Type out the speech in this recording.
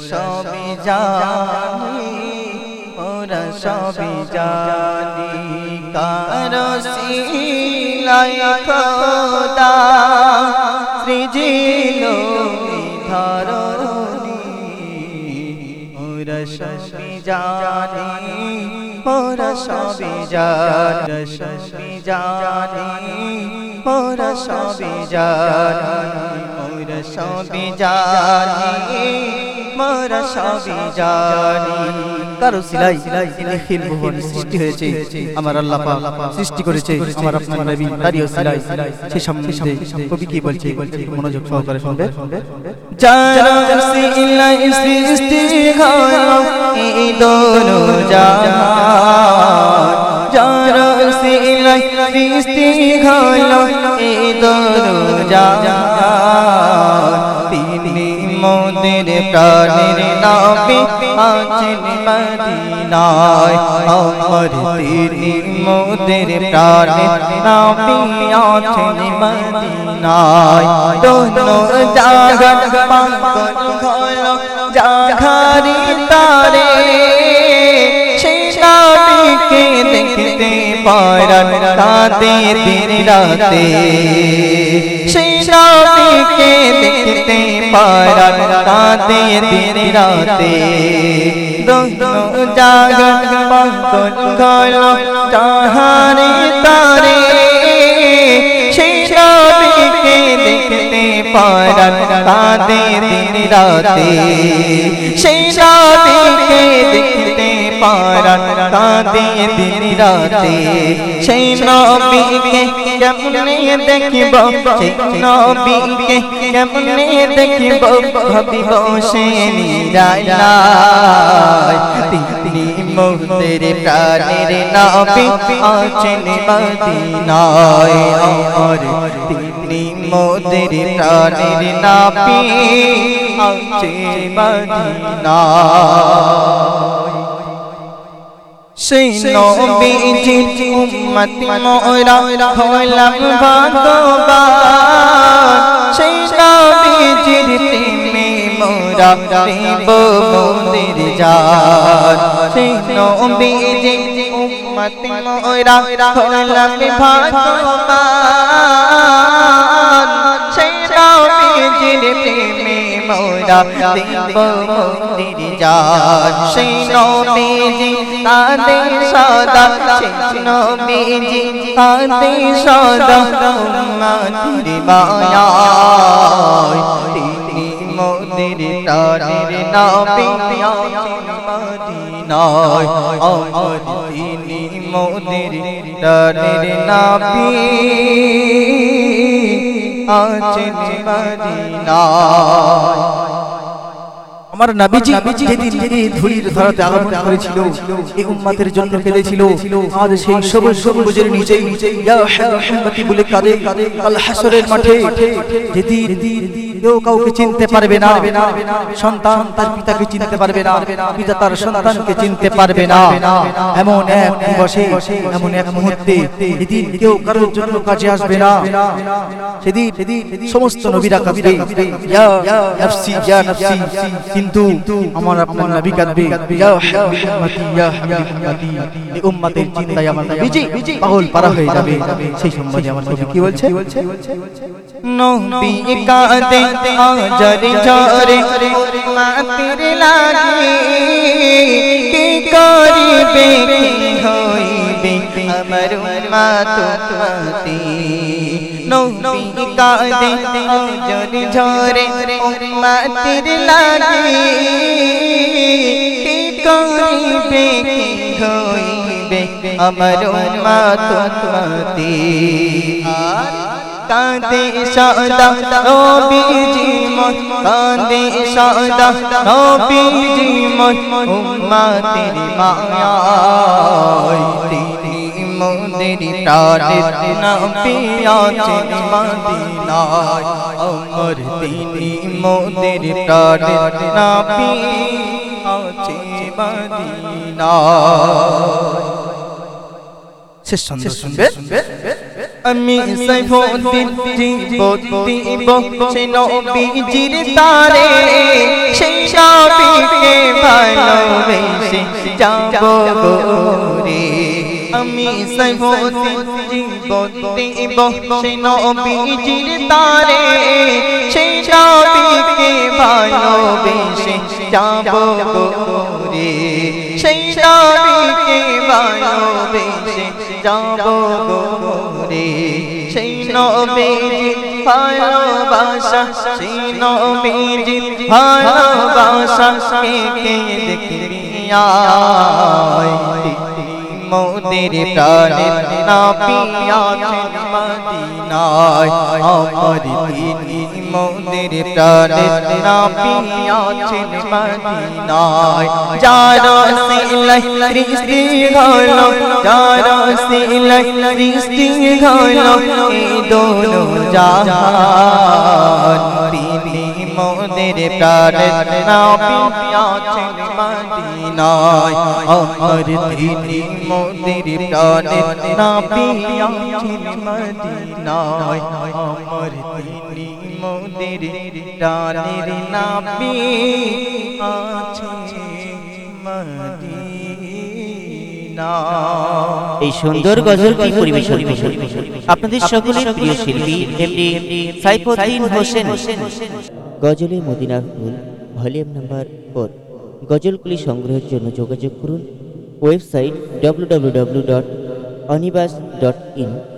সবই জানি ওরা সবই জানি কারও সিলাই খোদা সৃজিল ধরণী ওরা সবই জানি ওরা সবই জানি সবই জানি ওরা সবই জানি ওরা সবই জানি মোরা সবই জানি। কারও সিলাই নিখিল ভুবন সৃষ্টি হয়েছে। আমার আল্লাহ পাক সৃষ্টি করেছে আমার আপনার নবী। তারিও সিলাই সে সম্বন্ধে কবি কি বলছে? মনোযোগ সহকারে শুনবে। যারা সিলাই সৃষ্টি হলো এই দোনো জাহান। যারা সিলাই সৃষ্টি হলো এই দোনো জাহান। প্রাণের নামে আছেন মদিনায়। আমার তিনি মোদের প্রাণের নামে আছেন মদিনায়। দোনো পাগল হলো জাগারি তারে। সেই নাবিকে দেখতে পারান রাতে দিন রাতে। সেই নাবিকে দেখতে পারান কাঁদে দিন রাতে জাগান পাগল হলো জাহারি তারে। সেই নাবিকে দেখতে রাতে দিন রাতে, সেই নাবিকে দেখতে পারান কাঁদে দিন রাতে, সেই নবীকে কেমনে দেখিব, সেই নবীকে কেমনে দেখিব, ভাবিব সে নিরায় mơ tề trở ni đi nọ vi ở trên bờ tì nòi ở tì ni mơ tề trở ni đi nọ vi ở trên bờ tì nòi Xin nộ bị chín umat mỗi đau Thôi lắm và cơ bản Xin nộ bị chín tìm mì mơ đọc Vì bơ mơ tì đi chán সেই নবীজির উম্মত মোরা হলাম ভাগ্যবান। সেই নবীজির প্রেমে মোরা দেব মোদের জান। সেই নবীজি কাঁদে সদা। সেই নবীজি আছেন আমার তিনি মোদের প্রাণের নবী আছেন মদিনায়। আমার নাবিজি যেদিন যেদিন ধুলির ধরাতে আগমন করেছিল এই উম্মাতের জন্য কেঁদেছিল। আজ সেই সবুজ সবুজের নিচেই ইয়া উম্মতি বলে কাঁদে। আল হাসরের মাঠে যেদিন কেউ কাউকে চিনতে পারবে না সন্তান তার পিতাকে চিনতে পারবে না পিতা তার সন্তানকে চিনতে পারবে না এমন এক দিবসে এমন এক মুহূর্তে যেদিন কেউ কারোর জন্য কাজে আসবে না সেদিন সমস্ত নবীরা কাঁদবে ইয়া নাফসি ইয়া নাফসি কিন্তু আমার আপনার নবী কাঁদবে ইয়া ইয়া এই উম্মতের চিন্তায় আমার নবীজি পাগল পারা হয়ে যাবে সেই সম্বন্ধে আমার নবী কি বলছে নবী কাঁদে আজরে ঝরে উম্মতের লাগি কি করিবে কি হইবে আমার উম্মত উম্মতি নবী কাঁদে আজরে ঝরে উম্মতের লাগি কি করিবে কি হইবে আমার উম্মত উম্মতি আর কাঁদে সদা, নবীজি মন, কাঁদে সদা, নবীজি মন উম্মতের মায়ায় তিনি মোদের প্রাণের নবী আছেন মদিনায়। আমার তিনি মোদের প্রাণের নবী আছেন মদিনায়। শেষ ছন্দ শুনবে? আমি সাইফুদ্দিন জীবত দিব। সেই নবীজির তারে সেই নবী ভালোবেসে যাব গোরে। আমি সাইফুদ্দিন জীবন দেব। সেই নবীজির তারে সেই নবীকে ভালোবেসে যাব গোরে। সেই নবীকে ভালোবেসে যাব গোরে সেই নবীজি ভালোবাসা সেই নবীজি ভালোবাসা কে কে দেখবি আয় মোদের প্রাণের নাপিয়াছেন মদিনায় আমার তিনি মোদের প্রাণের নাপিয়াছেন মদিনায় যার সিলাই সৃষ্টি হলো যার সিলাই সৃষ্টি হলো এই দোনো জাহান। তিনি মোদের প্রাণের নাপিয়াছেন মদিনায় আমার তিনি মোদের প্রাণের নাপিয়াছেন মদিনায় আমার তিনি মোদের প্রাণের নাপি আছে মদিনায় এই সুন্দর গজলটি পরিবেশন করেছেন আপনাদের সকলের প্রিয় শিল্পী এমডি সাইফুদ্দিন হোসেন। গজলে মদিনার ফুল ভলিউম নাম্বার ফোর। গজলগুলি সংগ্রহের জন্য যোগাযোগ করুন website www.anibas.in dot Anibas dot in